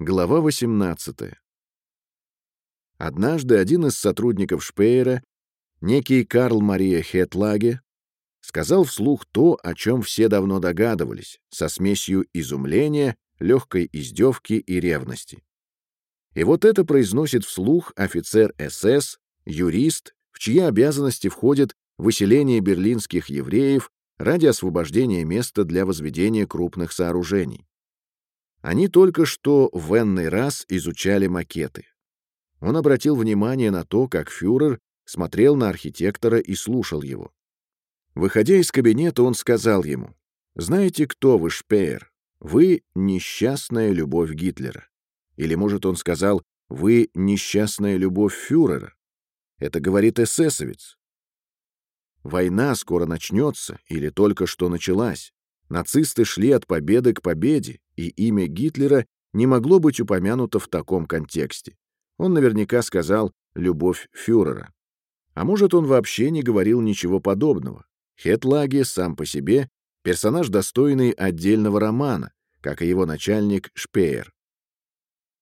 Глава 18. Однажды один из сотрудников Шпеера, некий Карл Мария Хетлаге, сказал вслух то, о чем все давно догадывались, со смесью изумления, легкой издевки и ревности. И вот это произносит вслух офицер СС, юрист, в чьи обязанности входит выселение берлинских евреев ради освобождения места для возведения крупных сооружений. Они только что в энный раз изучали макеты. Он обратил внимание на то, как фюрер смотрел на архитектора и слушал его. Выходя из кабинета, он сказал ему, «Знаете, кто вы, Шпеер? Вы — несчастная любовь Гитлера». Или, может, он сказал, «Вы — несчастная любовь фюрера». Это говорит эсэсовец. Война скоро начнется или только что началась. Нацисты шли от победы к победе, и имя Гитлера не могло быть упомянуто в таком контексте. Он наверняка сказал «любовь фюрера». А может, он вообще не говорил ничего подобного. Хетлаге сам по себе персонаж, достойный отдельного романа, как и его начальник Шпеер.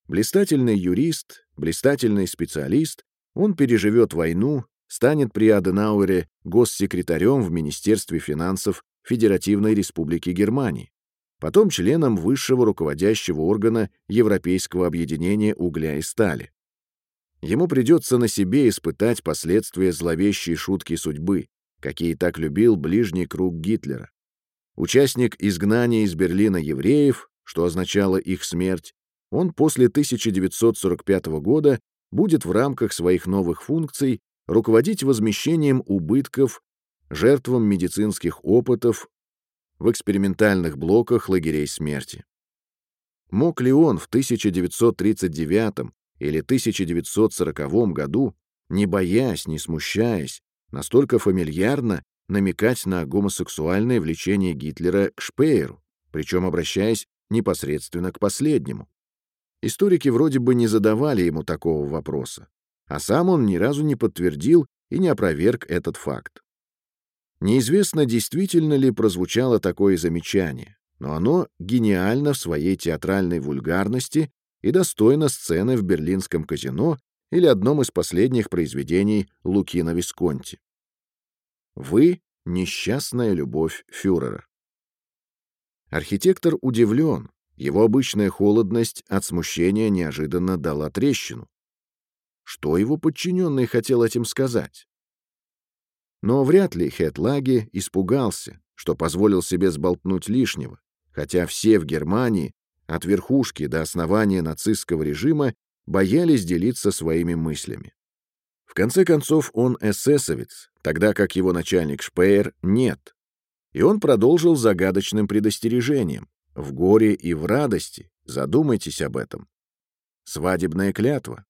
Блистательный юрист, блистательный специалист, он переживет войну, станет при Аденауэре госсекретарем в Министерстве финансов Федеративной Республики Германии, потом членом высшего руководящего органа Европейского объединения угля и стали. Ему придется на себе испытать последствия зловещей шутки судьбы, какие так любил ближний круг Гитлера. Участник изгнания из Берлина евреев, что означало их смерть, он после 1945 года будет в рамках своих новых функций руководить возмещением убытков жертвам медицинских опытов в экспериментальных блоках лагерей смерти. Мог ли он в 1939 или 1940 году, не боясь, не смущаясь, настолько фамильярно намекать на гомосексуальное влечение Гитлера к Шпееру, причем обращаясь непосредственно к последнему? Историки вроде бы не задавали ему такого вопроса, а сам он ни разу не подтвердил и не опроверг этот факт. Неизвестно, действительно ли прозвучало такое замечание, но оно гениально в своей театральной вульгарности и достойно сцены в берлинском казино или одном из последних произведений Лукино Висконти. Вы — несчастная любовь фюрера. Архитектор удивлен, его обычная холодность от смущения неожиданно дала трещину. Что его подчиненный хотел этим сказать? Но вряд ли Хетлаги испугался, что позволил себе сболтнуть лишнего, хотя все в Германии, от верхушки до основания нацистского режима, боялись делиться своими мыслями. В конце концов, он эсэсовец, тогда как его начальник Шпеер нет. И он продолжил загадочным предостережением. В горе и в радости задумайтесь об этом. Свадебная клятва.